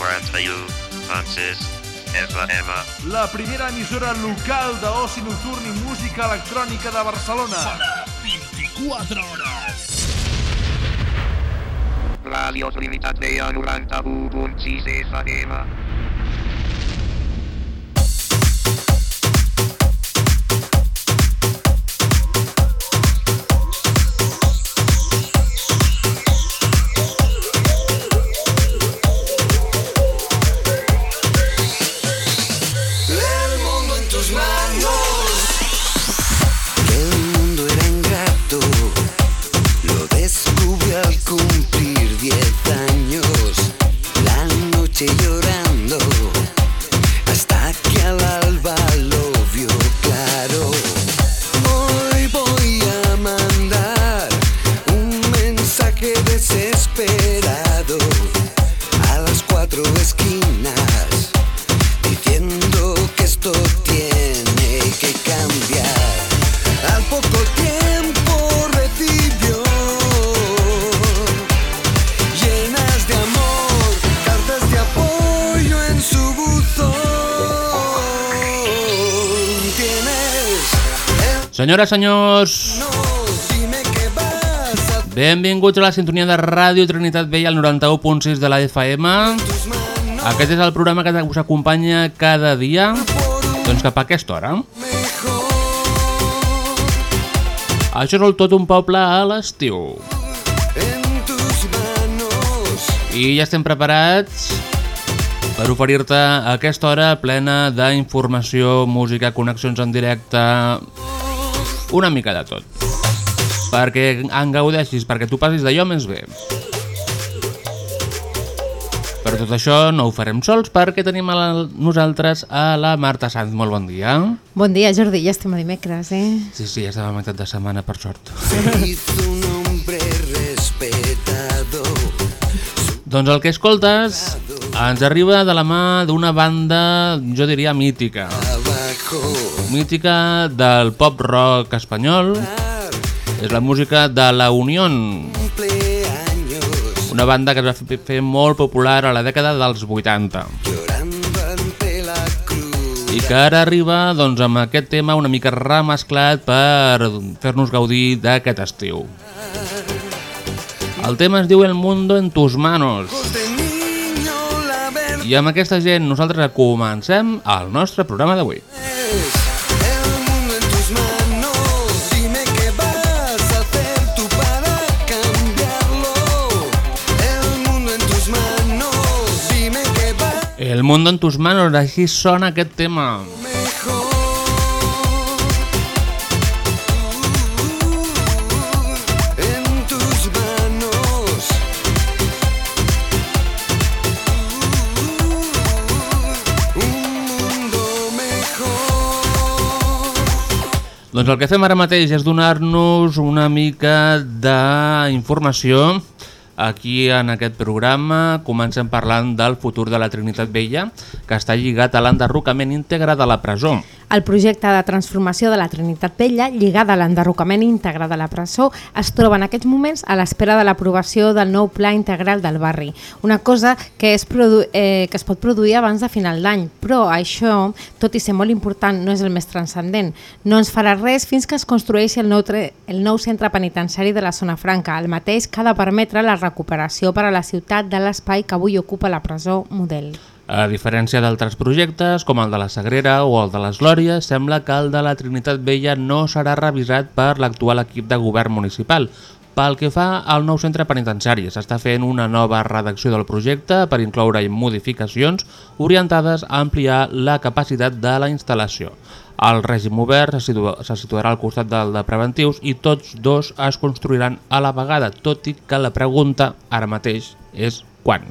91.6 FM. La primera emissora local d'oci nocturn i música electrònica de Barcelona. Sona 24 hores. Radio Trinitat Vella 91.6 FM. Senyores, senyors, benvinguts a la sintonia de Ràdio Trinitat Vella al 91.6 de la FM. Aquest és el programa que us acompanya cada dia, doncs cap a aquesta hora. Això és el tot un poble a l'estiu. I ja estem preparats per oferir-te aquesta hora plena d'informació, música, connexions en directe, una mica de tot. Perquè en gaudeixis, perquè tu passis d'allò més bé. Però tot això no ho farem sols perquè tenim a la, nosaltres a la Marta Sanz. Molt bon dia. Bon dia, Jordi. Ja estem a dimecres, eh? Sí, sí, ja estem a meitat de setmana, per sort. Un hombre. Doncs el que escoltes ens arriba de la mà d'una banda, jo diria, mítica. Mítica del pop rock espanyol. És la música de La Unión, una banda que es va fer molt popular a la dècada dels 80 Llorando ante la cruz. i que ara arriba doncs, amb aquest tema una mica remesclat per fer-nos gaudir d'aquest estiu. El tema es diu El mundo en tus manos i amb aquesta gent nosaltres comencem el nostre programa d'avui. El mundo en tus manos. Així sona aquest tema. Doncs el que fem ara mateix és donar-nos una mica d'informació aquí en aquest programa. Comencem parlant del futur de la Trinitat Vella, que està lligat a l'enderrocament íntegre de la presó. El projecte de transformació de la Trinitat Vella, lligada a l'enderrocament íntegre de la presó, es troba en aquests moments a l'espera de l'aprovació del nou pla integral del barri. Una cosa que es, eh, que es pot produir abans de final d'any, però això, tot i ser molt important, no és el més transcendent. No ens farà res fins que es construeixi el nou, el nou centre penitenciari de la zona franca, el mateix que ha de permetre la recuperació per a la ciutat de l'espai que avui ocupa la presó model. A diferència d'altres projectes, com el de la Sagrera o el de les Glòries, sembla que el de la Trinitat Vella no serà revisat per l'actual equip de govern municipal. Pel que fa al nou centre penitenciari, s'està fent una nova redacció del projecte per incloure-hi modificacions orientades a ampliar la capacitat de la instal·lació. El règim obert se, situa se situarà al costat del de preventius i tots dos es construiran a la vegada, tot i que la pregunta ara mateix és quan.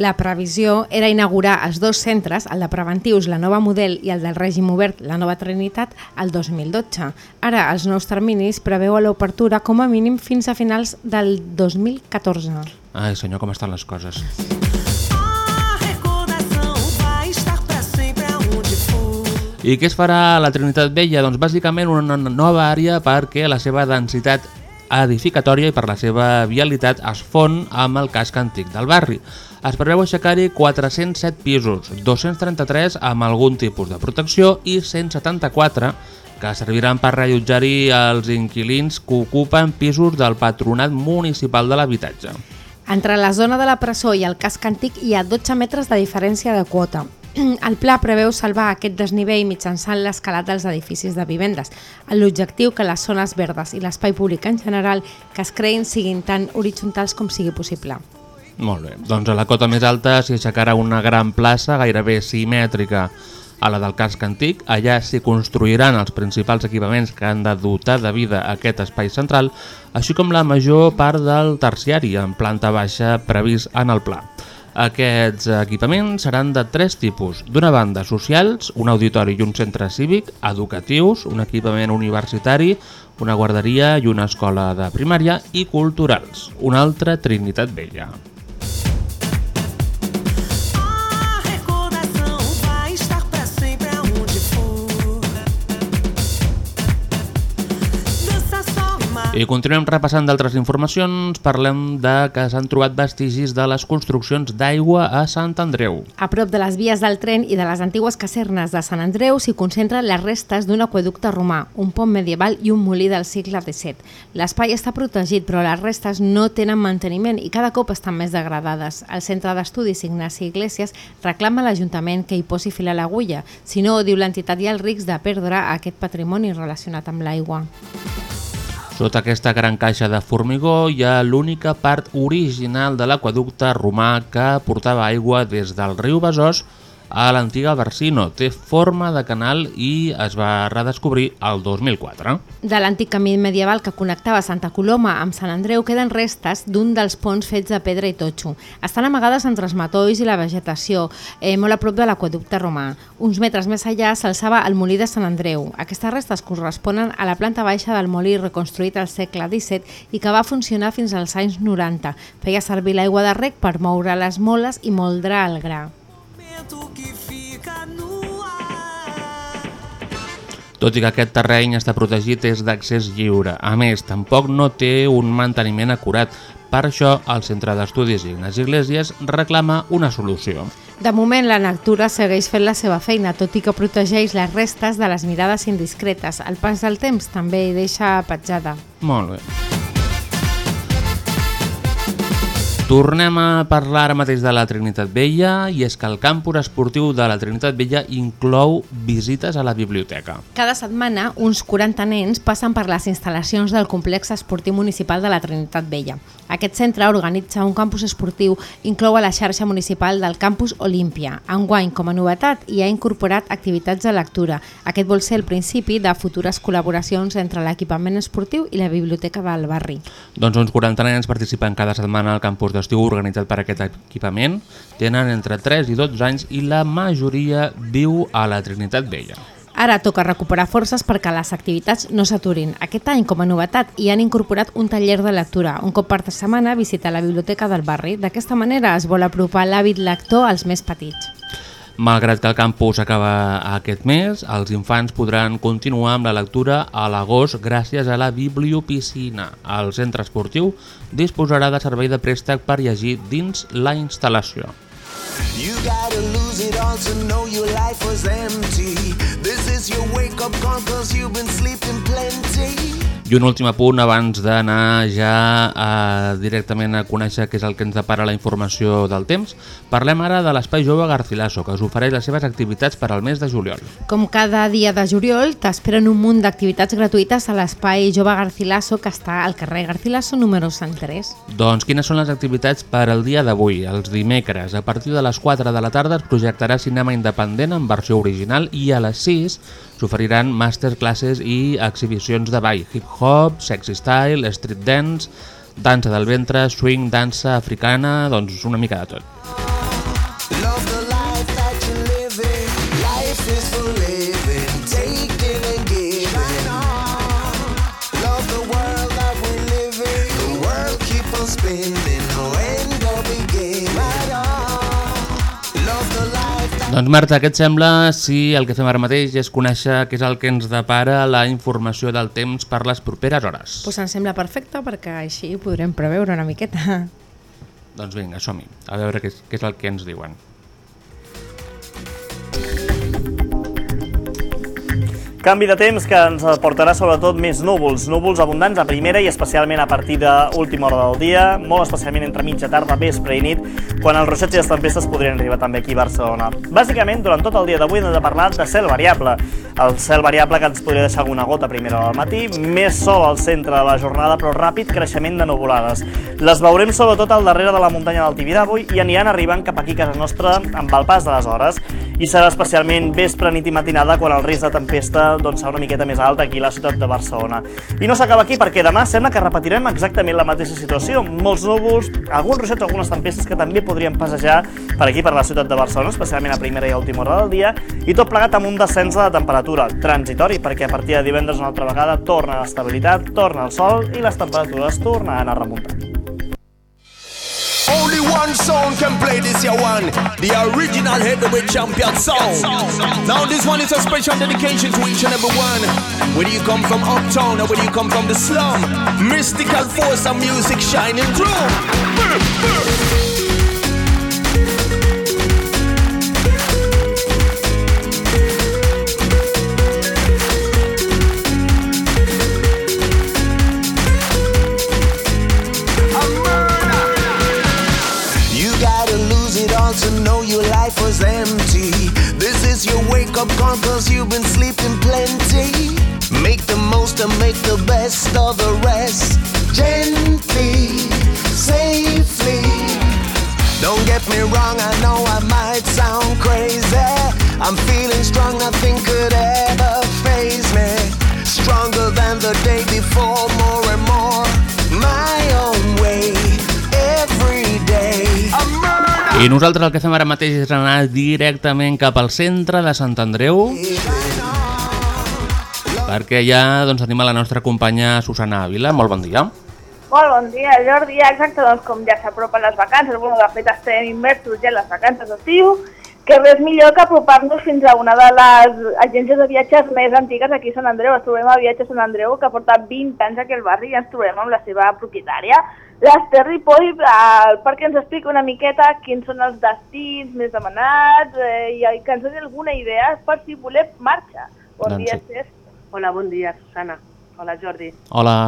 La previsió era inaugurar els dos centres, el de preventius, la nova model, i el del règim obert, la nova Trinitat, el 2012. Ara, els nous terminis preveuen l'obertura com a mínim fins a finals del 2014. Ai senyor, com estan les coses. I què es farà a la Trinitat Vella? Doncs bàsicament una nova àrea perquè la seva densitat edificatòria i per la seva vialitat es fon amb el casc antic del barri. Es preveu aixecar-hi 407 pisos, 233 amb algun tipus de protecció i 174 que serviran per rellotjar-hi els inquilins que ocupen pisos del Patronat Municipal de l'Habitatge. Entre la zona de la presó i el casc antic hi ha 12 metres de diferència de quota. El pla preveu salvar aquest desnivell mitjançant l'escalat dels edificis de vivendes, amb l'objectiu que les zones verdes i l'espai públic en general que es creïn siguin tan horitzontals com sigui possible. Molt bé, doncs a la cota més alta s'hi aixecarà una gran plaça gairebé simètrica a la del casc antic. Allà s'hi construiran els principals equipaments que han de dotar de vida aquest espai central, així com la major part del terciari en planta baixa previst en el pla. Aquests equipaments seran de tres tipus. D'una banda, socials, un auditori i un centre cívic, educatius, un equipament universitari, una guarderia i una escola de primària i culturals. Una altra Trinitat Vella. I continuem repassant d'altres informacions. Parlem de que s'han trobat vestigis de les construccions d'aigua a Sant Andreu. A prop de les vies del tren i de les antigues casernes de Sant Andreu s'hi concentren les restes d'un aqueducte romà, un pont medieval i un molí del segle XVII. L'espai està protegit, però les restes no tenen manteniment i cada cop estan més degradades. El Centre d'Estudis Ignasi Iglesias reclama a l'Ajuntament que hi posi fil a l'agulla, si no, diu l'entitat, hi ha el risc de perdre aquest patrimoni relacionat amb l'aigua. Sota aquesta gran caixa de formigó hi ha l'única part original de l'aqueducte romà que portava aigua des del riu Besòs a l'antiga Barsino. Té forma de canal i es va redescobrir el 2004. De l'antic camí medieval que connectava Santa Coloma amb Sant Andreu queden restes d'un dels ponts fets de pedra i totxo. Estan amagades entre els matolls i la vegetació, eh, molt a prop de l'aqueducte romà. Uns metres més allà s'alçava el molí de Sant Andreu. Aquestes restes corresponen a la planta baixa del molí reconstruït al segle XVII i que va funcionar fins als anys 90. Feia servir l'aigua de rec per moure les moles i moldrar el gra. Vento que fica no ar. Tot i que aquest terreny està protegit és d'accés lliure. A més, tampoc no té un manteniment acurat. Per això, el Centre d'Estudis Ignasi Iglesias reclama una solució. De moment, la natura segueix fent la seva feina, tot i que protegeix les restes de les mirades indiscretes. El pas del temps també hi deixa petjada. Molt bé. Tornem a parlar ara mateix de la Trinitat Vella i és que el campus esportiu de la Trinitat Vella inclou visites a la biblioteca. Cada setmana, uns 40 nens passen per les instal·lacions del complex esportiu municipal de la Trinitat Vella. Aquest centre organitza un campus esportiu inclou a la xarxa municipal del campus Olímpia. Enguany, com a novetat, hi ha incorporat activitats de lectura. Aquest vol ser el principi de futures col·laboracions entre l'equipament esportiu i la biblioteca del barri. Doncs uns 40 nens participen cada setmana al campus d'estiu organitzat per aquest equipament. Tenen entre 3 i 12 anys i la majoria viu a la Trinitat Vella. Ara toca recuperar forces perquè les activitats no s'aturin. Aquest any, com a novetat, hi han incorporat un taller de lectura. Un cop per setmana visita la biblioteca del barri. D'aquesta manera es vol apropar l'hàbit lector als més petits. Malgrat que el campus acaba aquest mes, els infants podran continuar amb la lectura a l'agost gràcies a la bibliopiscina. El centre esportiu disposarà de servei de préstec per llegir dins la instal·lació. You gotta lose it all to know your life was empty. This is your wake up call cause you've been sleeping plenty. I un últim apunt abans d'anar ja a, directament a conèixer què és el que ens depara la informació del temps. Parlem ara de l'Espai Jove Garcilaso, que us ofereix les seves activitats per al mes de juliol. Com cada dia de juliol, t'esperen un munt d'activitats gratuïtes a l'espai Jove Garcilaso, que està al carrer Garcilaso número 103. Doncs quines són les activitats per al dia d'avui? Els dimecres, a partir de les 4 de la tarda es projectarà cinema independent en versió original i a les 6 s'oferiran masterclasses i exhibicions de ball, hip-hop, sexy style, street dance, dansa del ventre, swing, dansa africana, doncs una mica de tot. Doncs Marta, què et sembla si el que fem ara mateix és conèixer què és el que ens depara la informació del temps per les properes hores? Pues em sembla perfecte perquè així podrem preveure una miqueta. Doncs vinga, som-hi, a veure què és, què és el que ens diuen. Canvi de temps que ens portarà sobretot més núvols, núvols abundants a primera i especialment a partir de última hora del dia, molt especialment entre mitja tarda, vespre i nit, quan els ruixats i les tempestes podrien arribar també aquí a Barcelona. Bàsicament, durant tot el dia d'avui hem de parlar de cel variable. El cel variable que ens podria deixar alguna gota a primera hora del matí, més sol al centre de la jornada, però ràpid creixement de nuvolades. Les veurem sobretot al darrere de la muntanya del Tibidabo i aniran arribant cap aquí a casa nostra amb el pas de les hores. I serà especialment vespre, nit i matinada quan el risc de tempesta doncs, serà una miqueta més alt aquí a la ciutat de Barcelona. I no s'acaba aquí perquè demà sembla que repetirem exactament la mateixa situació. Molts núvols, alguns ruixats, algunes tempestes que també podrien passejar per aquí, per la ciutat de Barcelona, especialment a primera i a última hora del dia, i tot plegat amb un descens de temperatura transitori, perquè a partir de divendres una altra vegada torna l'estabilitat, torna el sol i les temperatures tornaran a remuntar. Only one song can play this year one, the original heavyweight champion song. Now this one is a special dedication to each and every one. Whether you come from uptown or whether you come from the slum, mystical force of music shining through. Empty. This is your wake up call cause you've been sleeping plenty. Make the most and make the best of the rest. Gently, safely. Don't get me wrong, I know I might sound crazy. I'm feeling strong, nothing could ever phase me. Stronger than the day before, I nosaltres el que fem ara mateix és anar directament cap al centre de Sant Andreu perquè ja doncs, tenim a la nostra companya Susana Ávila. Molt bon dia. Molt bon dia, Jordi. Exacte, doncs com ja s'apropen les vacances, bueno, de fet estem immersos ja en les vacances d'estiu, que res millor que apropar-nos fins a una de les agències de viatges més antigues aquí a Sant Andreu. Ens trobem a Viatges Sant Andreu, que porta 20 anys aquí al barri, i ens trobem amb la seva propietària, l'Ester Ripoll, eh, perquè ens expliqui una miqueta quins són els destins més demanats eh, i que ens doni alguna idea per si volem marxa. Bon Doncs dia, sí. Esther. Hola, bon dia, Susana. Hola, Jordi. Hola.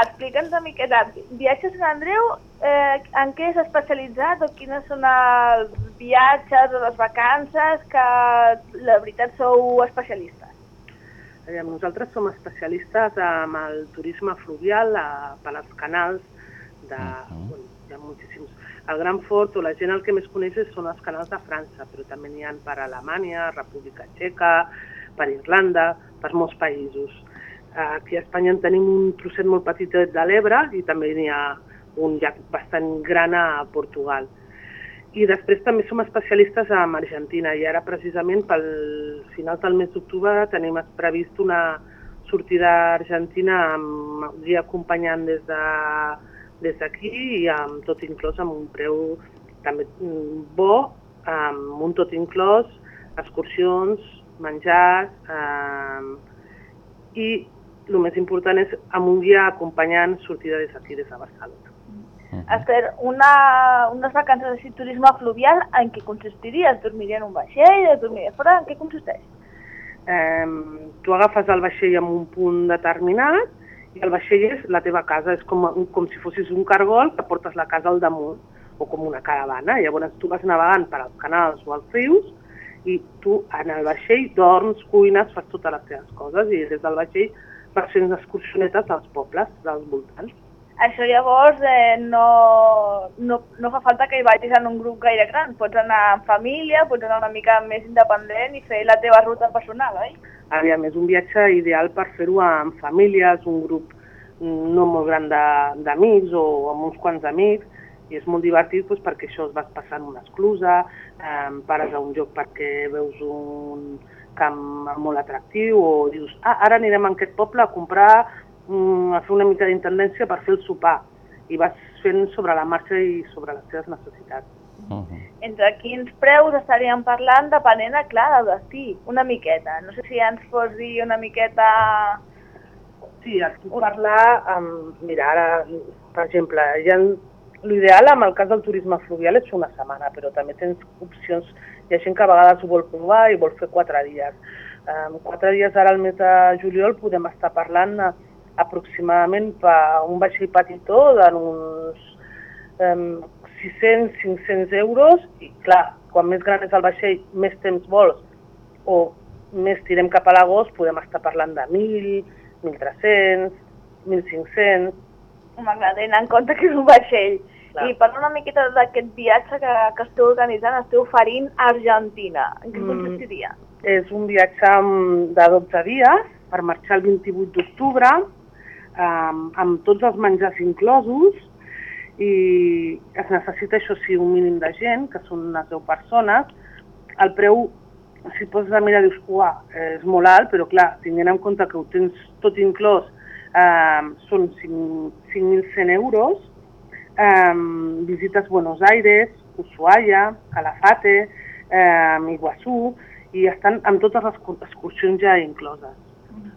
Explica'ns una miqueta, Viatges Sant Andreu, eh, en què és especialitzat o quines són els viatges o les vacances que la veritat sou especialistes? Aviam, nosaltres som especialistes en el turisme fluvial a, per als canals de... bueno, hi ha moltíssims. El Gran Fort o la gent el que més coneix són els canals de França, però també n'hi ha per Alemanya, República Txeca, per Irlanda, per molts països. Aquí a Espanya en tenim un trosset molt petit de l'Ebre i també n'hi ha un llac bastant gran a Portugal. I després també som especialistes en Argentina i ara precisament pel final del mes d'octubre tenim previst una sortida a Argentina amb guia acompanyant des de des d'aquí i amb tot inclòs amb un preu també bo, amb un tot inclòs, excursions, menjars eh, i el més important és amb un guia acompanyant sortida des d'aquí, des de Barcelona. Esther, una, unes vacances de turisme fluvial, en què consistiria? Es dormiria en un vaixell, es dormiria fora? En què consisteix? Eh, tu agafes el vaixell en un punt determinat i el vaixell és la teva casa, és com, com si fossis un cargol que portes la casa al damunt o com una caravana. Llavors tu vas navegant per als canals o als rius i tu en el vaixell dorms, cuines, fas totes les teves coses i des del vaixell vas fent excursionetes dels pobles, dels voltants. Això llavors eh, no, no, no fa falta que hi vagis en un grup gaire gran. Pots anar en família, pots anar una mica més independent i fer la teva ruta personal, oi? Aviam, és un viatge ideal per fer-ho amb famílies, un grup no molt gran de- d'amics o amb uns quants amics, i és molt divertit doncs, perquè això es vas passant una esclusa, eh, pares a un lloc perquè veus un camp molt atractiu o dius, ah, ara anirem a aquest poble a comprar, mm, a fer una mica d'intendència per fer el sopar, i vas fent sobre la marxa i sobre les teves necessitats. Uh -huh. entre quins preus estaríem parlant depenent, clar, del destí, una miqueta. No sé si ens pots dir una miqueta... Sí, puc parlar amb... Mira, ara, per exemple, ha... l'ideal amb el cas del turisme fluvial és una setmana, però també tens opcions... Hi ha gent que a vegades ho vol provar i vol fer quatre dies. Um, quatre dies ara al mes de juliol podem estar parlant eh, aproximadament per un vaixell petitó d'uns um, 600-500 euros i clar, quan més gran és el vaixell, més temps vols o més tirem cap a l'agost, podem estar parlant de 1.000, 1.300, 1.500... M'agrada tenint en compte que és un vaixell. Clar. I parla una miqueta d'aquest viatge que, que esteu organitzant, esteu oferint a Argentina. En què Mm. consistiria? És un viatge de 12 dies per marxar el 28 d'octubre amb, amb tots els menjars inclosos i es necessita, això sí, un mínim de gent, que són unes 10 persones. El preu, si et poses a mirar, dius, uah, és molt alt, però clar, tinguent en compte que ho tens tot inclòs, eh, són 5 5.100 euros, eh, visites Buenos Aires, Ushuaia, Calafate, eh, Iguazú, i estan amb totes les excur- excursions ja incloses.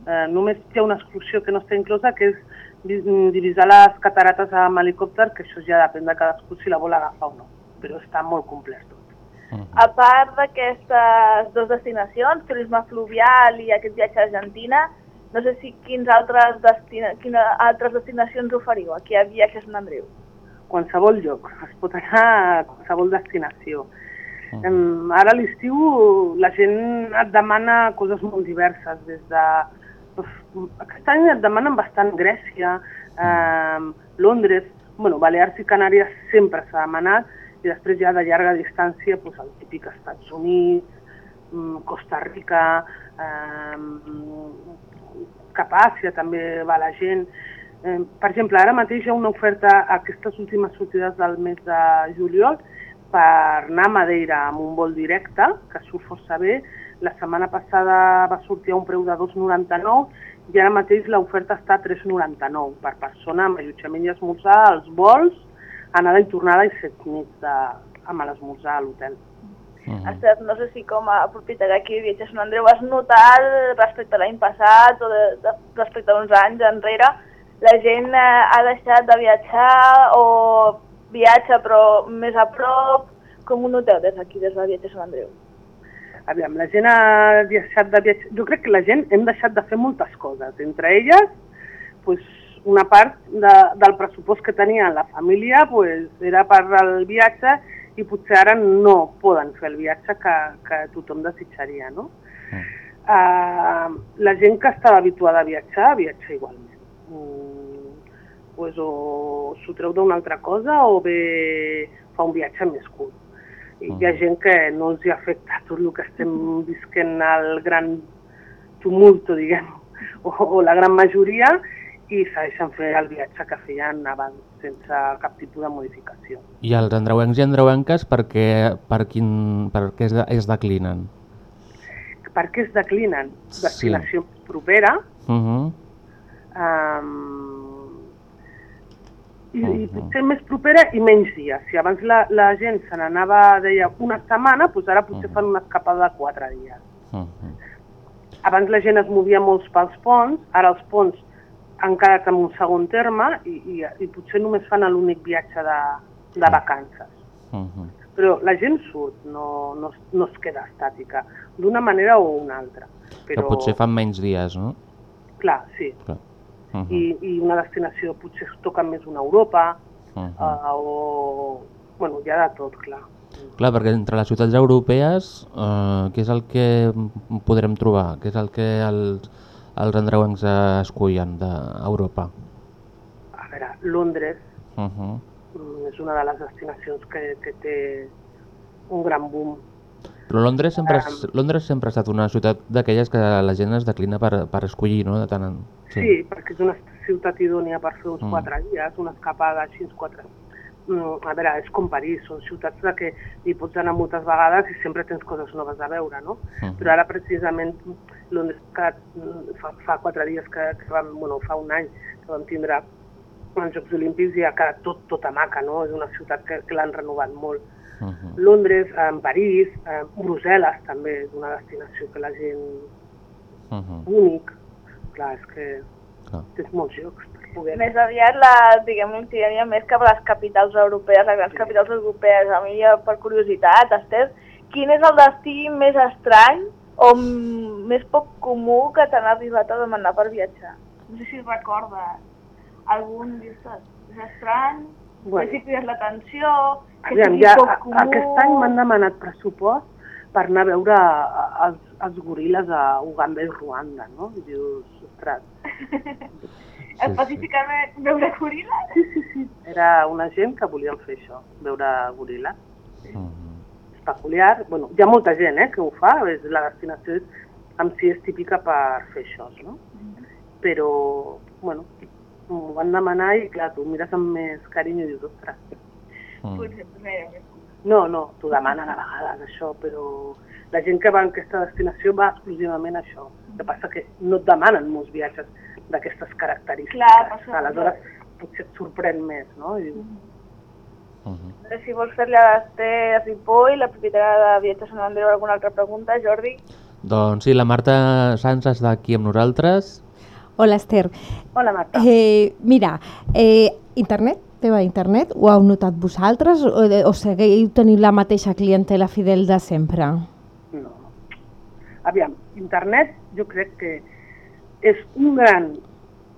Eh, només hi ha una excursió que no està inclosa, que és di- divisar les catarates amb helicòpter, que això ja depèn de cadascú si la vol agafar o no, però està molt complet tot. A part d'aquestes dues destinacions, turisme fluvial i aquest viatge a Argentina, no sé si quins altres, destina, quines altres destinacions oferiu aquí a Viatges Sant Andreu. Qualsevol lloc, es pot anar a qualsevol destinació. Um, ara a l'estiu la gent et demana coses molt diverses, des de... Aquest any et demanen bastant Grècia, um, Londres, bueno, Balears i Canàries sempre s'ha demanat, i després ja de llarga distància doncs, el típic Estats Units, mm, Costa Rica, um, cap a Àsia també va la gent. Eh, per exemple, ara mateix hi ha una oferta a aquestes últimes sortides del mes de juliol per anar a Madeira amb un vol directe, que surt força bé. La setmana passada va sortir a un preu de 2,99 i ara mateix l'oferta està a 3,99 per persona amb allotjament i esmorzar, els vols, anada i tornada i set nits de, amb l'esmorzar a l'hotel. Esther, no sé si com a propietari aquí de Viatges Sant Andreu has notat respecte a l'any passat o de, de, respecte a uns anys enrere, la gent eh, ha deixat de viatjar o viatja però més a prop, com ho noteu des d'aquí, des de Viatges Sant Andreu? Aviam, la gent ha deixat de viatjar... Jo crec que la gent hem deixat de fer moltes coses. Entre elles, pues, una part de, del pressupost que tenia la família pues, era per al viatge i potser ara no poden fer el viatge que, que tothom desitjaria, no? Uh, la gent que estava habituada a viatjar, viatja igualment. Mm, pues, o s'ho treu d'una altra cosa o bé fa un viatge més curt. I hi ha gent que no els hi afecta tot el que estem visquent al gran tumulto, diguem, o, o la gran majoria, i segueixen fer el viatge que feien abans, sense cap tipus de modificació. I els andreuencs i andreuenques per què, per quin, per què es, de, es declinen? Per què es declinen? Sí. Destinació més propera, Uh -huh. Um, i, i potser més propera i menys dies. Si abans la, la gent se n'anava, deia, una setmana, doncs ara potser fan una escapada de quatre dies. Uh -huh. Abans la gent es movia molts pels ponts, ara els ponts han quedat en un segon terme i, i, i potser només fan l'únic viatge de, de vacances. Uh -huh. Però la gent surt, no, no, no es queda estàtica, d'una manera o una altra. Però... Però, potser fan menys dies, no? clar, sí. Clar. Uh -huh. I, I una destinació potser es toca més una Europa, Uh -huh. uh, o... Bueno, hi ha de tot, clar. Clar, perquè entre les ciutats europees, eh, què és el que podrem trobar? Què és el que els, els andreuencs eh, escullen d'Europa? A veure, Londres Uh -huh. mm, és una de les destinacions que, que té un gran boom. Però Londres sempre, és, Londres sempre ha estat una ciutat d'aquelles que la gent es declina per, per escollir, no? De tant en... Sí. sí, perquè és una ciutat idònia per fer uns Mm. mm. quatre dies, una escapada així, uns quatre... Mm, a veure, és com París, són ciutats de que hi pots anar moltes vegades i sempre tens coses noves a veure, no? Mhm. Però ara precisament Londres que, mm, fa, fa quatre dies que, que vam, bueno, fa un any que vam tindre els Jocs Olímpics i ha quedat tot, tota maca, no? És una ciutat que, que l'han renovat molt. Mhm. Londres, en París, eh, Brussel·les també és una destinació que la gent Mhm. únic. Clar, és que Clar. tens molts llocs per poder... Més aviat, la, diguem, tiraria més cap a les capitals europees, les grans capitals europees. A mi, per curiositat, Esther, quin és el destí més estrany o més poc comú que t'han arribat a demanar per viatjar? No sé si recordes algun, "Ostres, és estrany, Bueno. bueno. si crides l'atenció, que Aviam, sigui ja, poc comú... aquest any m'han demanat pressupost per anar a veure els, els goril·les a Uganda i Ruanda, no? I dius, ostres, Específicament veure goril·les? sí, sí, sí, era una gent que volien fer això, veure goril·les. Mhm. És peculiar, bueno, hi ha molta gent eh, que ho fa, és, la destinació és, en si és típica per fer això, no? Però, bueno, m'ho van demanar i clar, tu mires amb més carinyo i dius, ostres. Potser, potser, potser. No, no, t'ho demanen a vegades això, però la gent que va a aquesta destinació va exclusivament a això. El que passa que no et demanen molts viatges d'aquestes característiques. Clar, per això- Aleshores potser et sorprèn més, no? I dius, Mhm. No sé si vols fer-li a l'Ester Ripoll, la propietària de Viatges Sant Andreu, alguna altra pregunta, Jordi? Doncs sí, la Marta Sanz està aquí amb nosaltres. Hola, Esther. Hola, Marta. Eh, mira, eh, internet, teva internet, ho heu notat vosaltres o, o seguiu tenint la mateixa clientela fidel de sempre? Aviam, internet jo crec que és un gran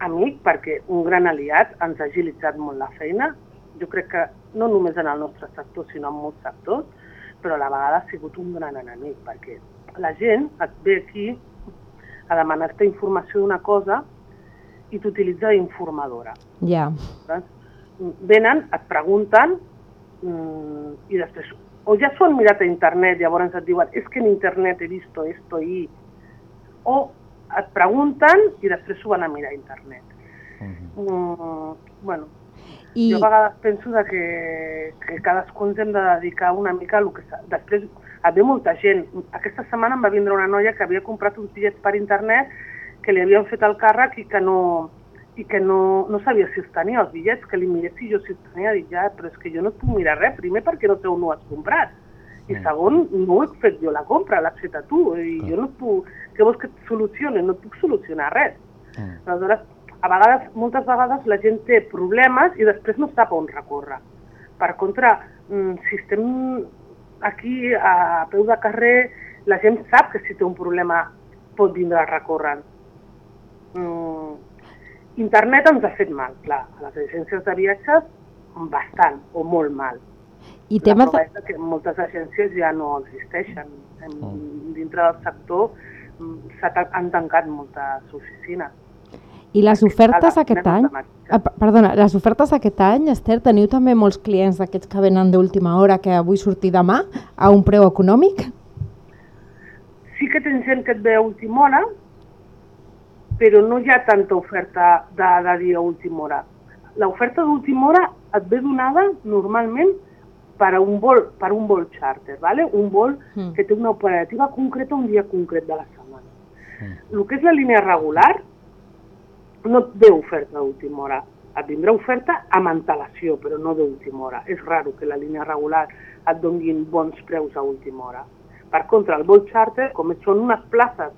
amic perquè un gran aliat ens ha agilitzat molt la feina. Jo crec que no només en el nostre sector, sinó en molts sectors, però a la vegada ha sigut un gran enemic perquè la gent et ve aquí a demanar-te informació d'una cosa i t'utilitza d'informadora. Ja. Saps? Venen, et pregunten mm, i després o ja s'ho han mirat a internet, llavors et diuen és es que en internet he visto esto i... O et pregunten i després s'ho van a mirar a internet. Mhm. Mm, bueno, I, jo a vegades penso de que, que cadascú ens hem de dedicar una mica a lo que... Després et ve molta gent. Aquesta setmana em va vindre una noia que havia comprat uns bitllets per internet que li havien fet el càrrec i que no i que no, no sabia si els tenia els bitllets, que li miressi jo si els tenia, dic ja, però és que jo no et puc mirar res, primer perquè no sé on ho has comprat, i Mm. segon, no he fet jo la compra, l'has fet a tu, i Clar. jo no et puc, què vols que et solucioni? No et puc solucionar res. Mhm. Aleshores, a vegades, moltes vegades la gent té problemes i després no sap on recórrer. Per contra, mm, si estem aquí a peu de carrer, la gent sap que si té un problema pot vindre a recórrer. Mm, internet ens ha fet mal, clar, a les agències de viatges bastant o molt mal. i La temes... prova és que moltes agències ja no existeixen. En, Mm. dintre del sector mm, han tancat moltes oficines. I les ofertes aquest any? Ah, per- perdona, les ofertes aquest any, Esther, teniu també molts clients d'aquests que venen d'última hora que vull sortir demà a un preu econòmic? Sí que tens gent que et ve a última hora, però no hi ha tanta oferta de, de dir a última hora. L'oferta d'última hora et ve donada normalment per a un vol, per un vol charter, ¿vale? un vol Mm. que té una operativa concreta un dia concret de la setmana. Mm. El que és la línia regular no et ve oferta d'última hora. Et vindrà oferta amb antelació, però no d'última hora. És raro que la línia regular et donguin bons preus a última hora. Per contra, el vol charter, com són unes places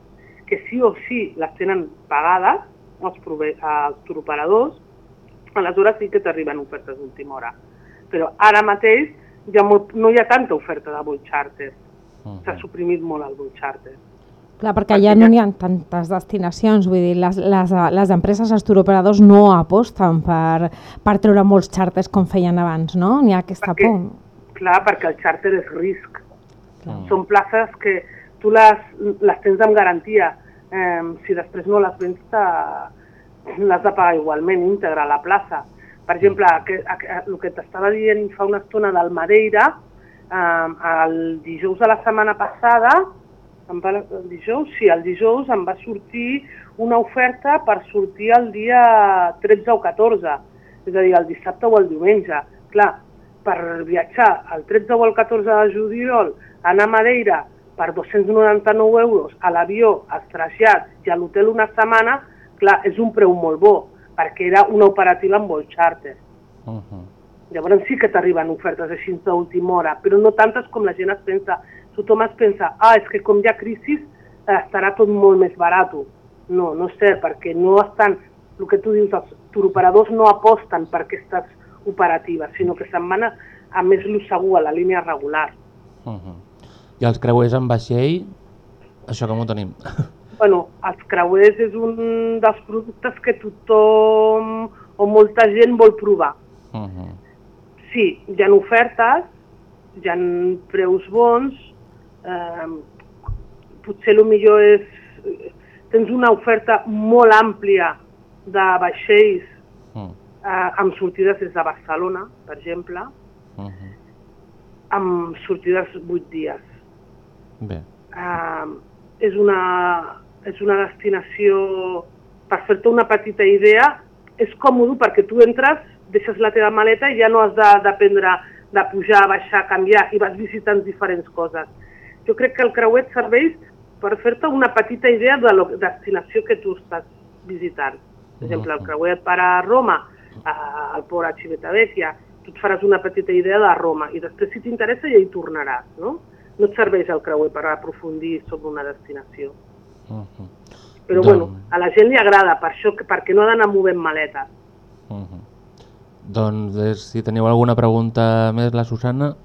que sí o sí les tenen pagades, els, els turoperadors, aleshores sí que t'arriben ofertes d'última hora. Però ara mateix hi ha molt, no hi ha tanta oferta de vol charter. Mhm. S'ha suprimit molt el vol charter. Clar, perquè ja no n'hi ha tantes destinacions, vull dir, les, les, les empreses, els turoperadors no aposten per, per treure molts xàrters com feien abans, no? N'hi ha aquesta Perquè- por. Clar, perquè el charter és risc. Mm. Són places que tu les, les tens amb garantia. Eh, si després no les vens, l'has de pagar igualment, íntegra, a la plaça. Per exemple, que, a- el que t'estava dient fa una estona del Madeira, eh, el dijous de la setmana passada, em va, el dijous, sí, el dijous em va sortir una oferta per sortir el dia 13 o 14, és a dir, el dissabte o el diumenge. Clar, per viatjar el 13 o el 14 de juliol, anar a Madeira per 299 euros a l'avió, als trasllats i a l'hotel una setmana, clar, és un preu molt bo, perquè era una operativa amb vol charter. Mhm. Llavors sí que t'arriben ofertes així d'última hora, però no tantes com la gent es pensa. Tothom es pensa, ah, és que com hi ha crisi eh, estarà tot molt més barat. No, no és cert, perquè no estan, el que tu dius, els turoperadors no aposten per aquestes operatives, sinó que se'n van a, a més lo segur, a la línia regular. Uh -huh. I els creuers en vaixell, això com ho tenim? Bueno, els creuers és un dels productes que tothom o molta gent vol provar. Uh -huh. Sí, hi ha ofertes, hi ha preus bons, eh, potser el millor és... Tens una oferta molt àmplia de vaixells Mm. eh, amb sortides des de Barcelona, per exemple, Uh -huh. amb sortides 8 dies. Bé. Eh, és, una, és una destinació, per fer-te una petita idea, és còmode perquè tu entres, deixes la teva maleta i ja no has de- d'aprendre de, pujar, baixar, canviar i vas visitant diferents coses. Jo crec que el creuer et serveix per fer-te una petita idea de la destinació que tu estàs visitant. Per exemple, el creuer et para a Roma, al port a Civitavecchia, tu et faràs una petita idea de Roma i després, si t'interessa, ja hi tornaràs, no? No et serveix el creuer per aprofundir sobre una destinació. Uh -huh. Però Doncs- bueno, a la gent li agrada, per això, que- perquè no ha d'anar movent maletes. Uh -huh. Doncs eh, si teniu alguna pregunta més, la Susana.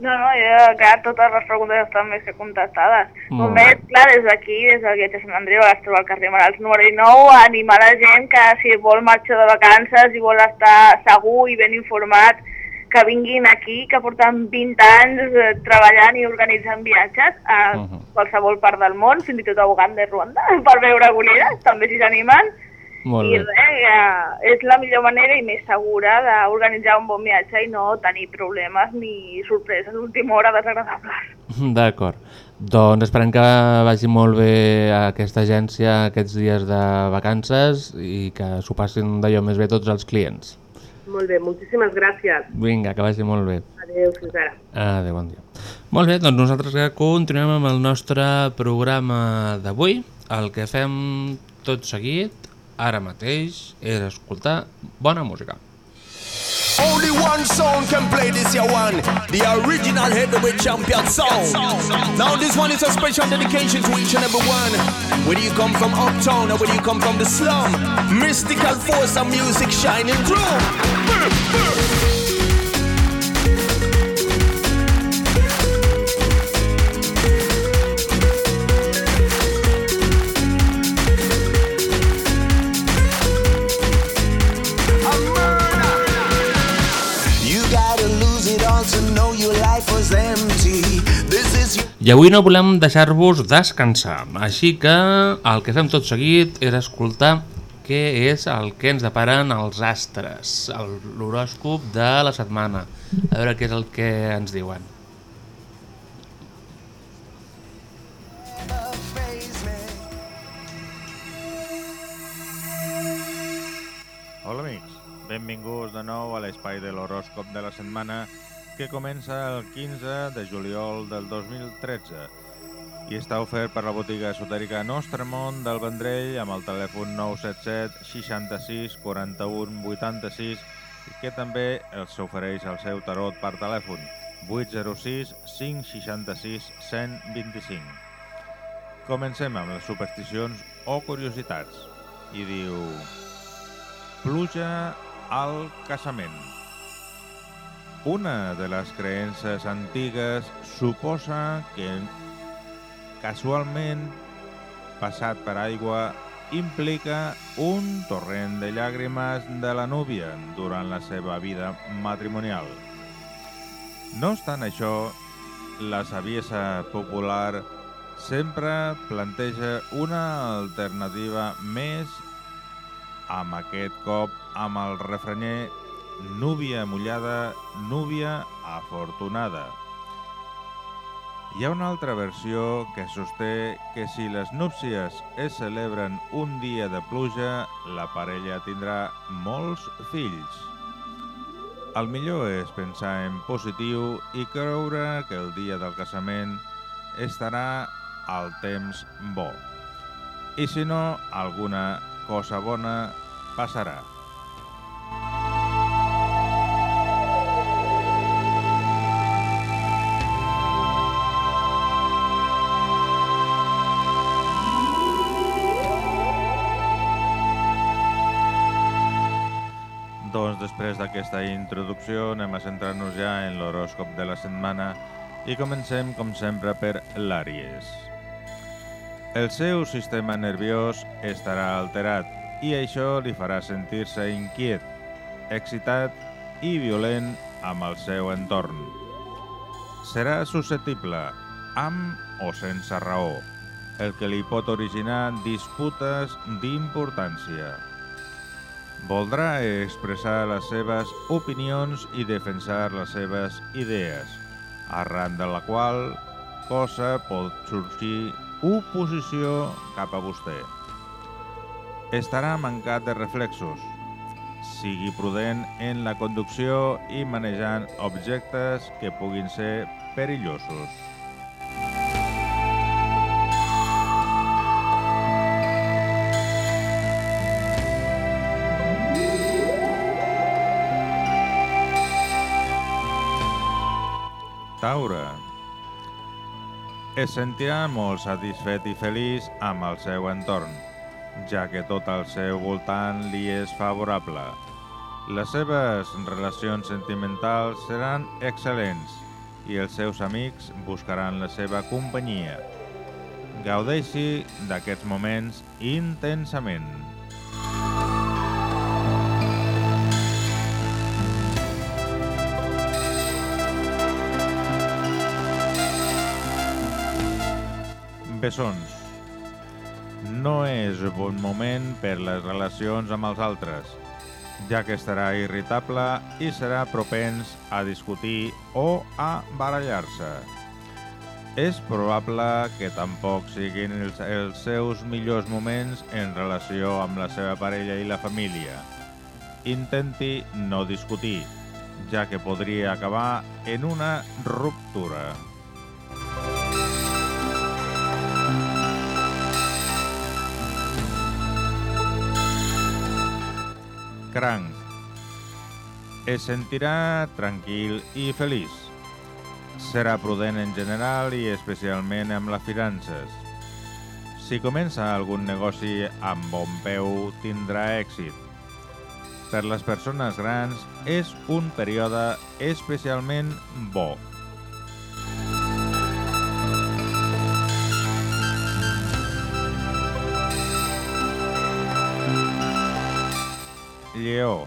No, no, jo que totes les preguntes estan més que contestades. Molt Només, clar, des d'aquí, des del viatge a Sant Andreu, a l'Estrela al carrer Marals número 19, animar la gent que si vol marxar de vacances i vol estar segur i ben informat, que vinguin aquí, que porten 20 anys eh, treballant i organitzant viatges a Mhm. qualsevol part del món, fins i tot a Uganda i Ruanda, per veure goriles, també si s'animen. Molt I bé. res, eh, és la millor manera i més segura d'organitzar un bon viatge i no tenir problemes ni sorpreses d'última hora desagradables. D'acord. Doncs esperem que vagi molt bé aquesta agència aquests dies de vacances i que s'ho passin d'allò més bé tots els clients. Molt bé, moltíssimes gràcies. Vinga, que vagi molt bé. Adéu, fins ara. Adéu, bon dia. Molt bé, doncs nosaltres que continuem amb el nostre programa d'avui. El que fem tot seguit, ara mateix, és escoltar bona música. Only one sound can play this here one. The original heavyweight champion sound. Now this one is a special dedication to each and every one. Whether you come from uptown or whether you come from the slum. Mystical force of music shining through. I avui no volem deixar-vos descansar, així que el que fem tot seguit és escoltar què és el que ens deparen els astres, l'horòscop de la setmana. A veure què és el que ens diuen. Hola amics, benvinguts de nou a l'espai de l'horòscop de la setmana que comença el 15 de juliol del 2013 i està ofert per la botiga esotèrica Nostre Món del Vendrell amb el telèfon 977 66 41 86 i que també els ofereix el seu tarot per telèfon 806 566 125. Comencem amb les supersticions o curiositats. I diu... Pluja al casament. Una de les creences antigues suposa que casualment passat per aigua implica un torrent de llàgrimes de la núvia durant la seva vida matrimonial. No obstant això, la saviesa popular sempre planteja una alternativa més amb aquest cop amb el refrenyer núvia mullada, núvia afortunada. Hi ha una altra versió que sosté que si les núpcies es celebren un dia de pluja, la parella tindrà molts fills. El millor és pensar en positiu i creure que el dia del casament estarà al temps bo. I si no, alguna cosa bona passarà. Després d'aquesta introducció anem a centrar-nos ja en l'horòscop de la setmana i comencem, com sempre, per l'Àries. El seu sistema nerviós estarà alterat i això li farà sentir-se inquiet, excitat i violent amb el seu entorn. Serà susceptible, amb o sense raó, el que li pot originar disputes d'importància. Voldrà expressar les seves opinions i defensar les seves idees, arran de la qual cosa pot sorgir oposició cap a vostè. Estarà mancat de reflexos. Sigui prudent en la conducció i manejant objectes que puguin ser perillosos. Taure. Es sentirà molt satisfet i feliç amb el seu entorn, ja que tot al seu voltant li és favorable. Les seves relacions sentimentals seran excel·lents i els seus amics buscaran la seva companyia. Gaudeixi d'aquests moments intensament. Bessons. No és bon moment per les relacions amb els altres, ja que estarà irritable i serà propens a discutir o a barallar-se. És probable que tampoc siguin els, els seus millors moments en relació amb la seva parella i la família. Intenti no discutir, ja que podria acabar en una ruptura. Cranc. Es sentirà tranquil i feliç. Serà prudent en general i especialment amb les finances. Si comença algun negoci amb bon peu, tindrà èxit. Per les persones grans és un període especialment bo. Lleó.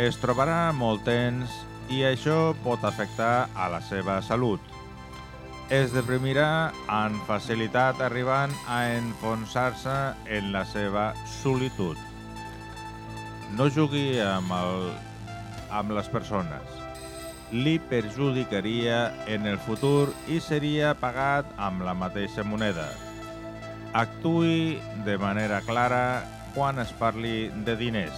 Es trobarà molt tens i això pot afectar a la seva salut. Es deprimirà amb facilitat arribant a enfonsar-se en la seva solitud. No jugui amb, el, amb les persones. Li perjudicaria en el futur i seria pagat amb la mateixa moneda. Actui de manera clara quan es parli de diners.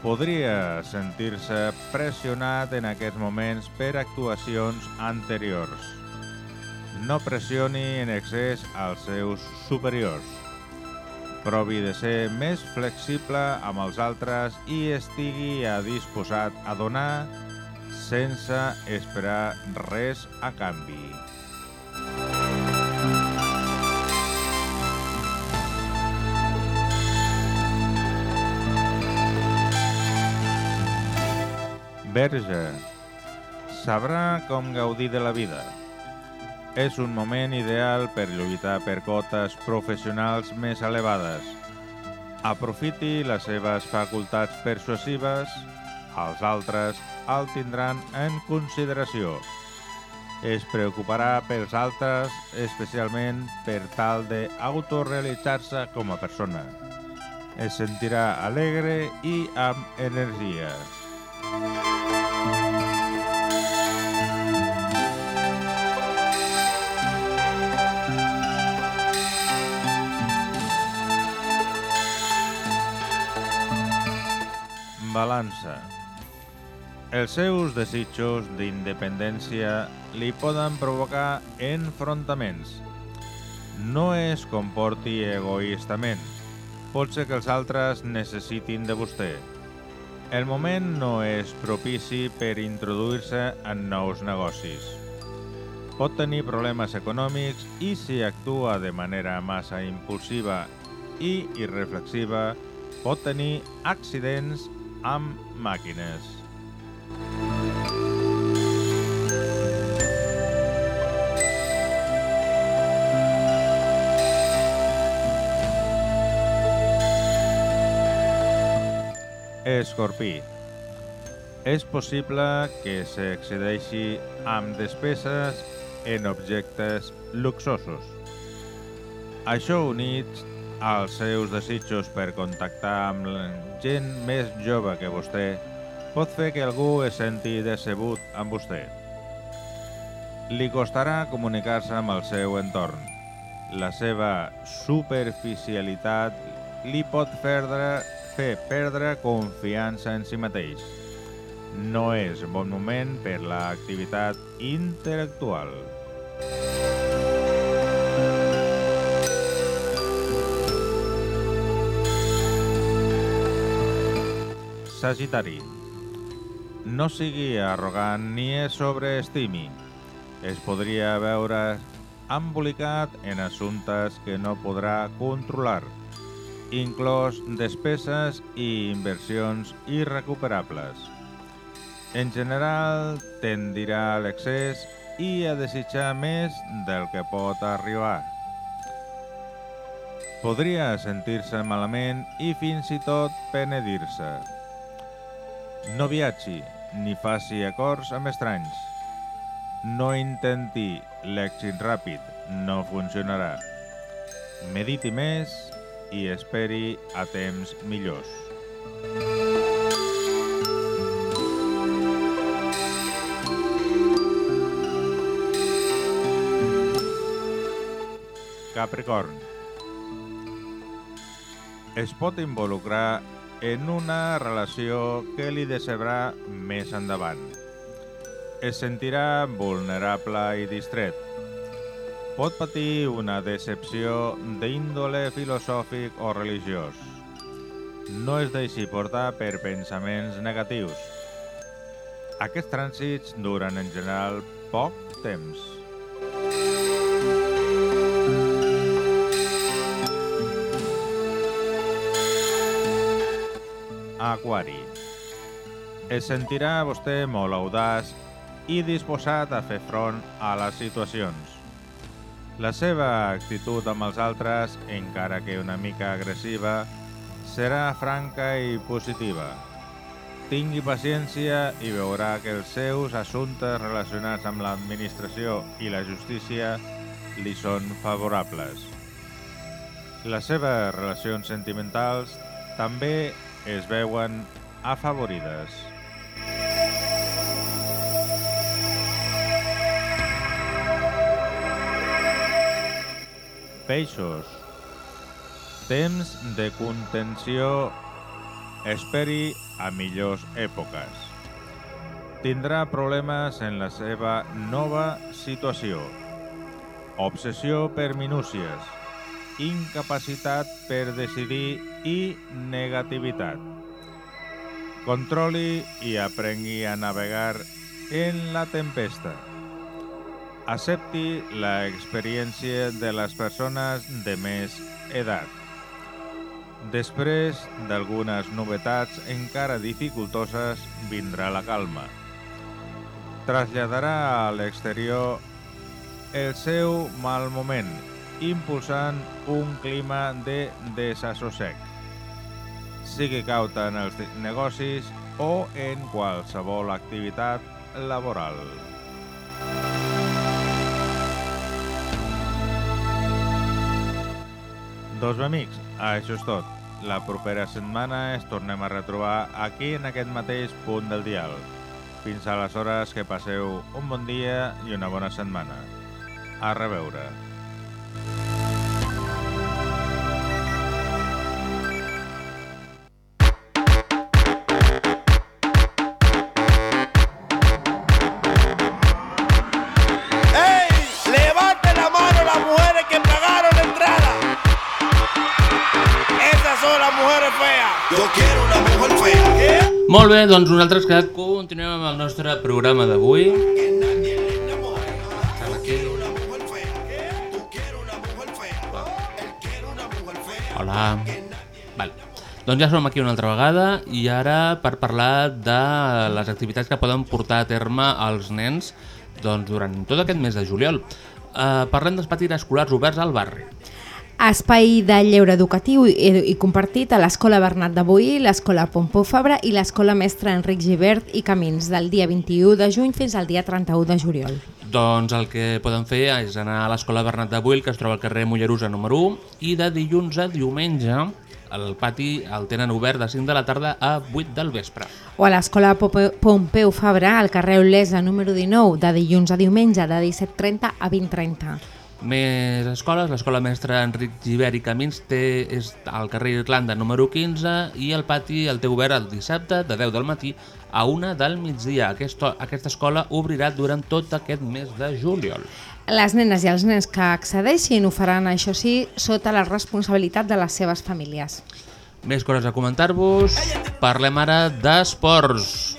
Podria sentir-se pressionat en aquests moments per actuacions anteriors. No pressioni en excés als seus superiors. Provi de ser més flexible amb els altres i estigui a disposat a donar sense esperar res a canvi. Verge. Sabrà com gaudir de la vida. És un moment ideal per lluitar per cotes professionals més elevades. Aprofiti les seves facultats persuasives, els altres el tindran en consideració. Es preocuparà pels altres, especialment per tal d'autorealitzar-se com a persona. Es sentirà alegre i amb Balança. Els seus desitjos d'independència li poden provocar enfrontaments. No es comporti egoistament. Pot ser que els altres necessitin de vostè. El moment no és propici per introduir-se en nous negocis. Pot tenir problemes econòmics i si actua de manera massa impulsiva i irreflexiva, pot tenir accidents amb màquines. Escorpí. És possible que s'excedeixi amb despeses en objectes luxosos. Això units als seus desitjos per contactar amb gent més jove que vostè pot fer que algú es senti decebut amb vostè. Li costarà comunicar-se amb el seu entorn. La seva superficialitat li pot perdre, fer perdre confiança en si mateix. No és bon moment per l'activitat intel·lectual. Sagitari. No sigui arrogant ni es sobreestimi. Es podria veure embolicat en assumptes que no podrà controlar, inclòs despeses i inversions irrecuperables. En general, tendirà a l'excés i a desitjar més del que pot arribar. Podria sentir-se malament i fins i tot penedir-se. No viatgi ni faci acords amb estranys. No intenti l'èxit ràpid, no funcionarà. Mediti més i esperi a temps millors. Capricorn. Es pot involucrar en una relació que li decebrà més endavant. Es sentirà vulnerable i distret. Pot patir una decepció d'índole filosòfic o religiós. No es deixi portar per pensaments negatius. Aquests trànsits duren en general poc temps. Aquari. Es sentirà vostè molt audaç i disposat a fer front a les situacions. La seva actitud amb els altres, encara que una mica agressiva, serà franca i positiva. Tingui paciència i veurà que els seus assumptes relacionats amb l'administració i la justícia li són favorables. Les seves relacions sentimentals també es veuen afavorides. Peixos. Temps de contenció esperi a millors èpoques. Tindrà problemes en la seva nova situació. Obsessió per minúcies incapacitat per decidir i negativitat. Controli i aprengui a navegar en la tempesta. Accepti la experiència de les persones de més edat. Després d'algunes novetats encara dificultoses, vindrà la calma. Traslladarà a l'exterior el seu mal moment, impulsant un clima de desassossec. Sigui cauta en els negocis o en qualsevol activitat laboral. Doncs amics, això és tot. La propera setmana es tornem a retrobar aquí en aquest mateix punt del dial. Fins aleshores que passeu un bon dia i una bona setmana. A reveure. Molt bé, doncs nosaltres que continuem amb el nostre programa d'avui. Hola. Val. Doncs ja som aquí una altra vegada i ara per parlar de les activitats que poden portar a terme els nens doncs, durant tot aquest mes de juliol. Uh, parlem dels patins escolars oberts al barri. Espai de lleure educatiu i, i compartit a l'Escola Bernat de Boí, l'Escola Pompeu Fabra i l'Escola Mestre Enric Givert i Camins del dia 21 de juny fins al dia 31 de juliol. Doncs el que poden fer és anar a l'Escola Bernat de Buil, que es troba al carrer Mollerusa número 1, i de dilluns a diumenge el pati el tenen obert de 5 de la tarda a 8 del vespre. O a l'Escola Pompeu Fabra, al carrer Olesa número 19, de dilluns a diumenge de 17.30 a 20.30. Més escoles, l'escola mestra Enric Givert i Camins té, és al carrer Irlanda número 15 i el pati el té obert el dissabte de 10 del matí a 1 del migdia. Aquesta, aquesta escola obrirà durant tot aquest mes de juliol. Les nenes i els nens que accedeixin ho faran, això sí, sota la responsabilitat de les seves famílies. Més coses a comentar-vos. Parlem ara d'esports.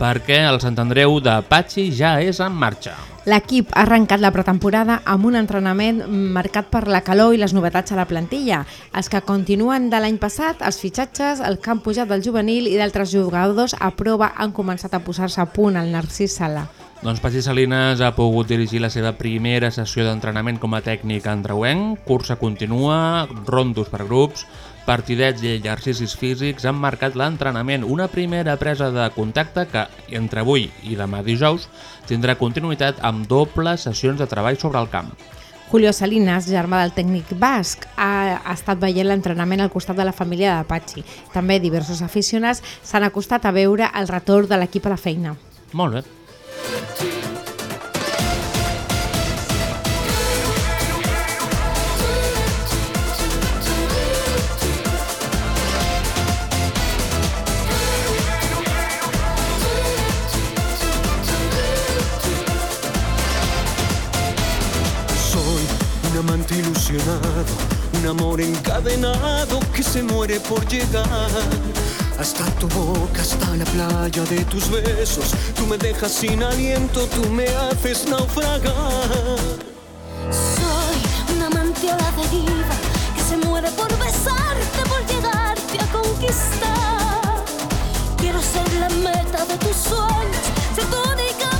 Perquè el Sant Andreu de Patxi ja és en marxa. L'equip ha arrencat la pretemporada amb un entrenament marcat per la calor i les novetats a la plantilla. Els que continuen de l'any passat, els fitxatges, el han pujat del juvenil i d'altres jugadors a prova han començat a posar-se a punt al Narcís Sala. Doncs Patxi Salines ha pogut dirigir la seva primera sessió d'entrenament com a tècnic andreuenc, cursa continua, rondos per grups, partidets i exercicis físics han marcat l'entrenament, una primera presa de contacte que, entre avui i demà dijous, tindrà continuïtat amb dobles sessions de treball sobre el camp. Julio Salinas, germà del tècnic basc, ha, ha estat veient l'entrenament al costat de la família de Patxi. També diversos aficionats s'han acostat a veure el retorn de l'equip a la feina. Molt bé. Un amor encadenado que se muere por llegar. Hasta tu boca, hasta la playa de tus besos. Tú me dejas sin aliento, tú me haces naufragar. Soy un amante a la deriva que se muere por besarte, por llegarte a conquistar. Quiero ser la meta de tus sueños, ser tu única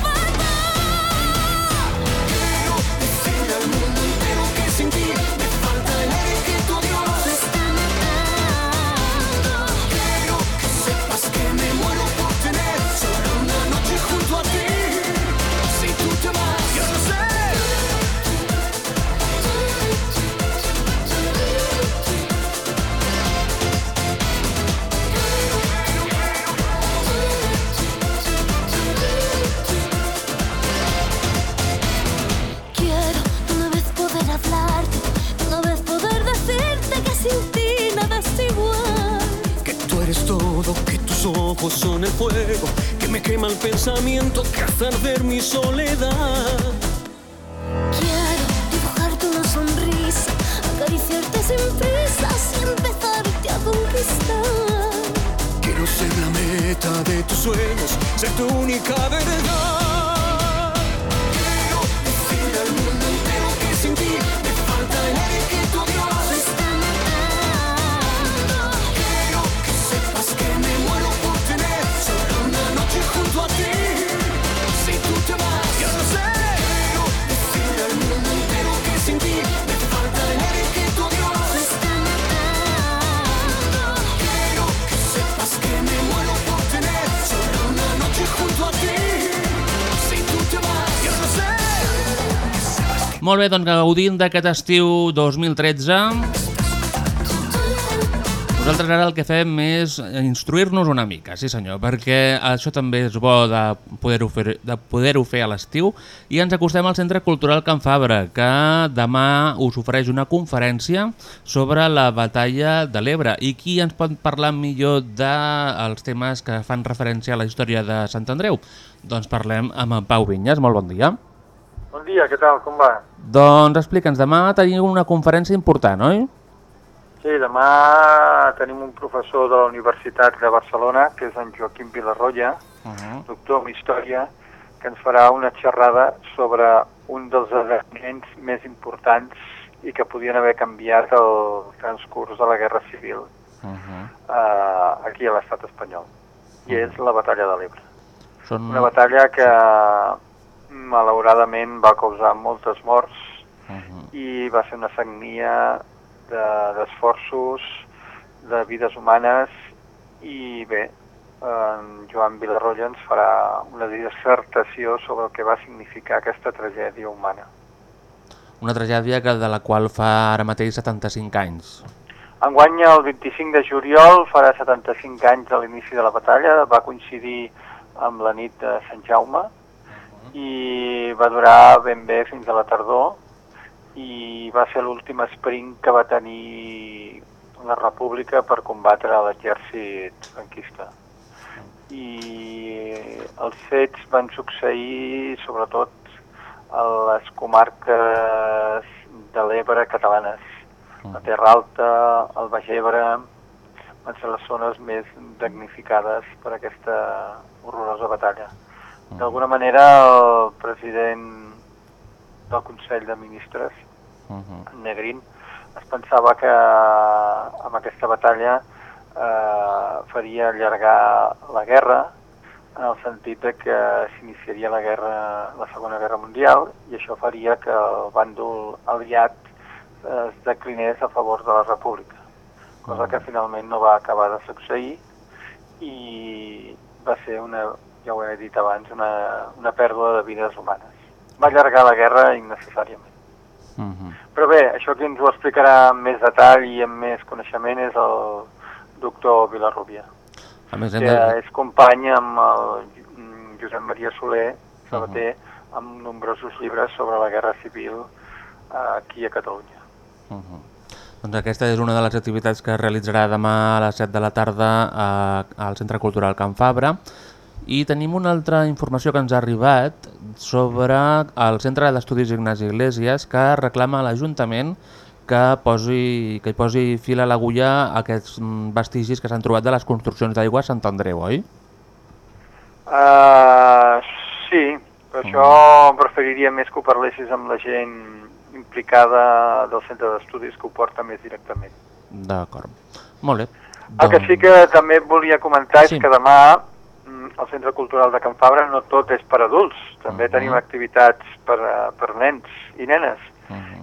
bé, doncs gaudint d'aquest estiu 2013, nosaltres ara el que fem és instruir-nos una mica, sí senyor, perquè això també és bo de poder-ho fer, de poder fer a l'estiu i ens acostem al Centre Cultural Can Fabra, que demà us ofereix una conferència sobre la batalla de l'Ebre. I qui ens pot parlar millor dels temes que fan referència a la història de Sant Andreu? Doncs parlem amb en Pau Vinyes, molt bon dia. Bon dia, què tal, com va? Doncs explica'ns, demà tenim una conferència important, oi? Sí, demà tenim un professor de la Universitat de Barcelona, que és en Joaquim Vilarroya, Uh -huh. doctor en Història, que ens farà una xerrada sobre un dels esdeveniments més importants i que podien haver canviat el transcurs de la Guerra Civil Uh -huh. eh, aquí a l'estat espanyol. I és la batalla de l'Ebre. Són... Una batalla que malauradament va causar moltes morts Uh -huh. i va ser una sagnia de- d'esforços, de, de vides humanes i bé, en Joan Vilarroya ens farà una dissertació sobre el que va significar aquesta tragèdia humana. Una tragèdia que de la qual fa ara mateix 75 anys. Enguany, el 25 de juliol, farà 75 anys de l'inici de la batalla, va coincidir amb la nit de Sant Jaume i va durar ben bé fins a la tardor i va ser l'últim sprint que va tenir la República per combatre l'exèrcit franquista. I els fets van succeir sobretot a les comarques de l'Ebre catalanes. La Terra Alta, el Baix Ebre, van ser les zones més damnificades per aquesta horrorosa batalla. D'alguna manera, el president del Consell de Ministres, Uh -huh. en Negrín, es pensava que amb aquesta batalla eh, faria allargar la guerra en el sentit de que s'iniciaria la guerra, la Segona Guerra Mundial i això faria que el bàndol aliat eh, es declinés a favor de la República, cosa que finalment no va acabar de succeir i va ser una, ja ho he dit abans, una, una pèrdua de vides humanes. Va allargar la guerra innecessàriament. Uh -huh. Però bé, això qui ens ho explicarà amb més detall i amb més coneixement és el doctor Vilarrubia, A més, que de... és company amb el Josep Maria Soler, Sabater, amb nombrosos llibres sobre la Guerra Civil eh, aquí a Catalunya. Uh -huh. Doncs aquesta és una de les activitats que es realitzarà demà a les 7 de la tarda a, al Centre Cultural Can Fabra. I tenim una altra informació que ens ha arribat sobre el Centre d'Estudis Ignasi Iglesias que reclama a l'Ajuntament que, posi, que hi posi fil a l'agulla aquests mm, vestigis que s'han trobat de les construccions d'aigua a Sant Andreu, oi? Uh, sí, per això preferiria més que ho parlessis amb la gent implicada del centre d'estudis que ho porta més directament. D'acord. Molt bé. El que sí que també volia comentar Sí. és que demà mm, al Centre Cultural de Can Fabra no tot és per adults, també tenim activitats per, a- per nens i nenes.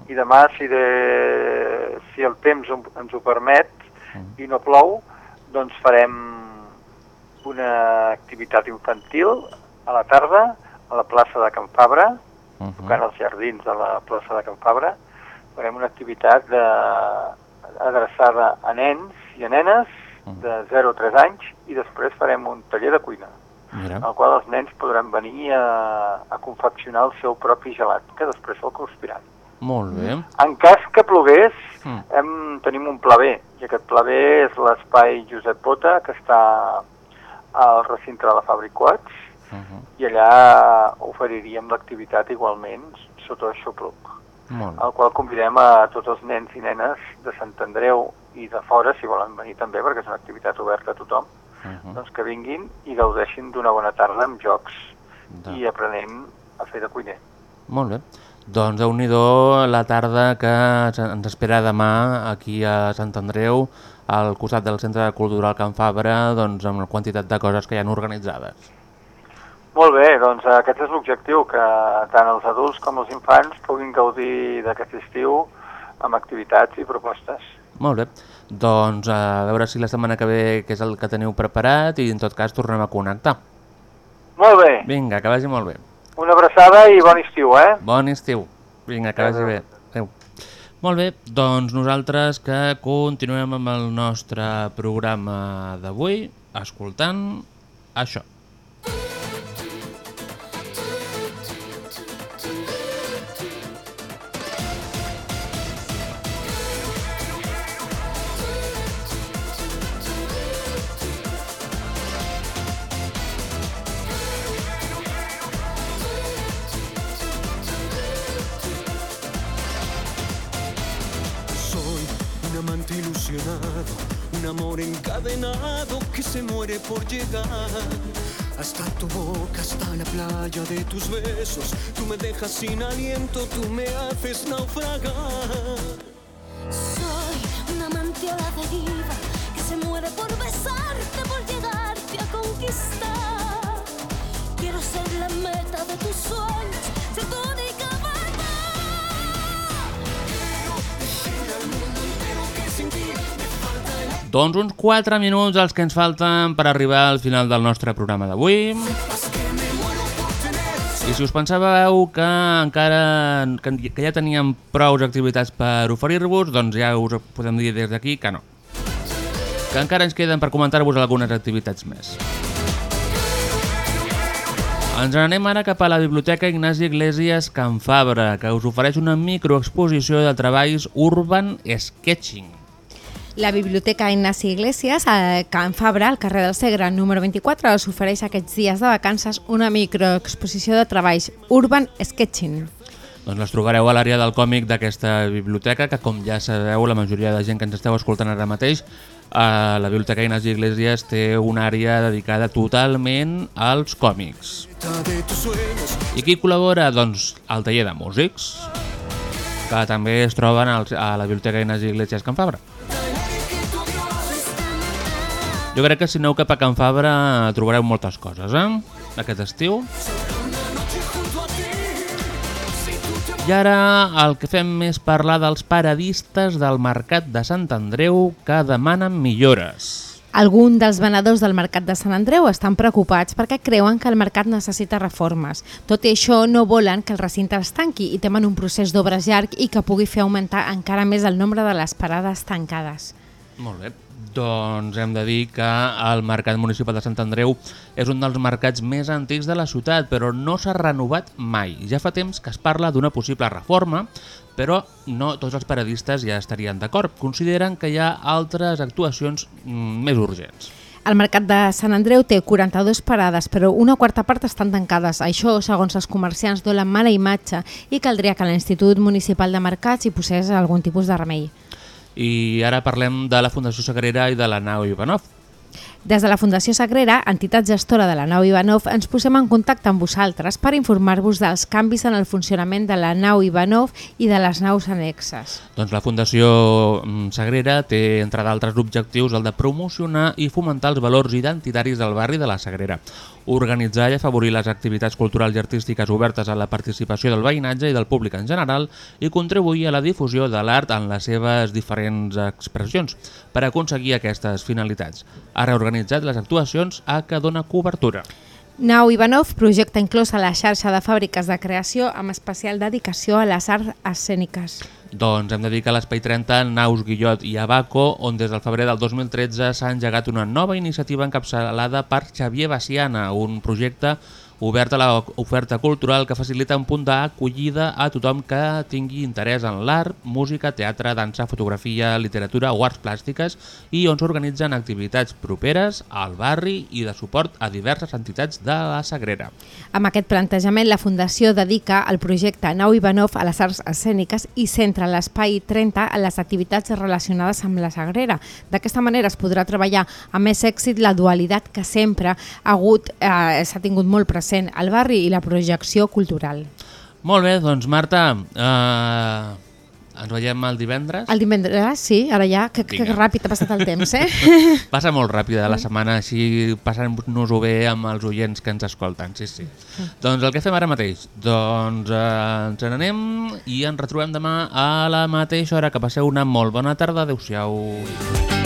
I demà, si, de, si el temps ens ho permet i no plou, doncs farem una activitat infantil a la tarda a la plaça de Can Fabra, tocant els jardins de la plaça de Can Fabra. Farem una activitat de, adreçada a nens i a nenes de 0 a 3 anys i després farem un taller de cuina Mira. al qual els nens podran venir a, a confeccionar el seu propi gelat, que després se'l conspiran. Molt bé. En cas que plogués, Mm. hem, tenim un pla B, i aquest pla B és l'espai Josep Bota, que està al recinte de la Fàbrica Quats, i allà oferiríem l'activitat igualment sota Molt bé. al qual convidem a tots els nens i nenes de Sant Andreu i de fora, si volen venir també, perquè és una activitat oberta a tothom, doncs que vinguin i gaudeixin d'una bona tarda amb jocs i aprenent a fer de cuiner. Molt bé. Doncs déu nhi la tarda que ens espera demà aquí a Sant Andreu, al costat del Centre Cultural Can Fabra, doncs amb la quantitat de coses que hi han organitzades. Molt bé, doncs aquest és l'objectiu, que tant els adults com els infants puguin gaudir d'aquest estiu amb activitats i propostes. Molt bé. Doncs a veure si la setmana que ve què és el que teniu preparat i en tot cas tornem a connectar. Molt bé, Vinga, que vagi molt bé. una abraçada i bon estiu, eh? Bon estiu. Vinga, que vagi bé. Adéu. Molt bé, doncs nosaltres que continuem amb el nostre programa d'avui, escoltant això. Soy amor encadenado que se muere por llegar. Hasta tu boca, hasta la playa de tus besos. Tú me dejas sin aliento, tú me haces naufragar. Soy una amante a la deriva que se muere por besarte, por llegarte a conquistar. Quiero ser la meta de tus sueños, Doncs uns 4 minuts els que ens falten per arribar al final del nostre programa d'avui. I si us pensàveu que encara que, ja teníem prou activitats per oferir-vos, doncs ja us podem dir des d'aquí que no. Que encara ens queden per comentar-vos algunes activitats més. Ens n'anem ara cap a la Biblioteca Ignasi Iglesias Can Fabra, que us ofereix una microexposició de treballs Urban Sketching. La Biblioteca Ignasi Iglesias, a Can Fabra, al carrer del Segre, número 24, us ofereix aquests dies de vacances una microexposició de treballs Urban Sketching. Doncs les trobareu a l'àrea del còmic d'aquesta biblioteca, que com ja sabeu, la majoria de gent que ens esteu escoltant ara mateix, a la Biblioteca Ignasi Iglesias té una àrea dedicada totalment als còmics. I qui col·labora? Doncs el taller de músics, que també es troben a la Biblioteca Ignasi Iglesias Can Fabra. Jo crec que si aneu cap a Can Fabra trobareu moltes coses, eh? Aquest estiu. I ara el que fem és parlar dels paradistes del Mercat de Sant Andreu que demanen millores. Algun dels venedors del Mercat de Sant Andreu estan preocupats perquè creuen que el mercat necessita reformes. Tot i això, no volen que el recinte es tanqui i temen un procés d'obres llarg i que pugui fer augmentar encara més el nombre de les parades tancades. Molt bé. Doncs hem de dir que el Mercat Municipal de Sant Andreu és un dels mercats més antics de la ciutat, però no s'ha renovat mai. Ja fa temps que es parla d'una possible reforma, però no tots els paradistes ja estarien d'acord. Consideren que hi ha altres actuacions mm, més urgents. El Mercat de Sant Andreu té 42 parades, però una quarta part estan tancades. Això, segons els comerciants, dona mala imatge i caldria que l'Institut Municipal de Mercats hi posés algun tipus de remei. I ara parlem de la Fundació Sagrera i de la nau Ivanov. Des de la Fundació Sagrera, entitat gestora de la nau Ivanov, ens posem en contacte amb vosaltres per informar-vos dels canvis en el funcionament de la nau Ivanov i de les naus annexes. Doncs la Fundació mm, Sagrera té, entre d'altres objectius, el de promocionar i fomentar els valors identitaris del barri de la Sagrera, organitzar i afavorir les activitats culturals i artístiques obertes a la participació del veïnatge i del públic en general i contribuir a la difusió de l'art en les seves diferents expressions per aconseguir aquestes finalitats. Ha reorganitzat les actuacions a què dona cobertura. Nau Ivanov projecta inclòs a la xarxa de fàbriques de creació amb especial dedicació a les arts escèniques. Doncs hem de dir que a l'Espai 30, Naus Guillot i Abaco, on des del febrer del 2013 s'ha engegat una nova iniciativa encapçalada per Xavier Baciana, un projecte obert a l'oferta cultural que facilita un punt d'acollida a tothom que tingui interès en l'art, música, teatre, dansa, fotografia, literatura o arts plàstiques i on s'organitzen activitats properes al barri i de suport a diverses entitats de la Sagrera. Amb aquest plantejament, la Fundació dedica el projecte Nau Ivanov a les arts escèniques i centra l'espai 30 a les activitats relacionades amb la Sagrera. D'aquesta manera es podrà treballar amb més èxit la dualitat que sempre ha hagut eh, s'ha tingut molt present al barri i la projecció cultural. Molt bé, doncs Marta, eh, ens veiem el divendres. El divendres, sí, ara ja, que, que Vinga. ràpid ha passat el temps, eh? Passa molt ràpida la setmana, així passant-nos-ho bé amb els oients que ens escolten, sí, sí. Doncs el que fem ara mateix, doncs eh, ens n'anem i ens retrobem demà a la mateixa hora. Que passeu una molt bona tarda. Adéu-siau.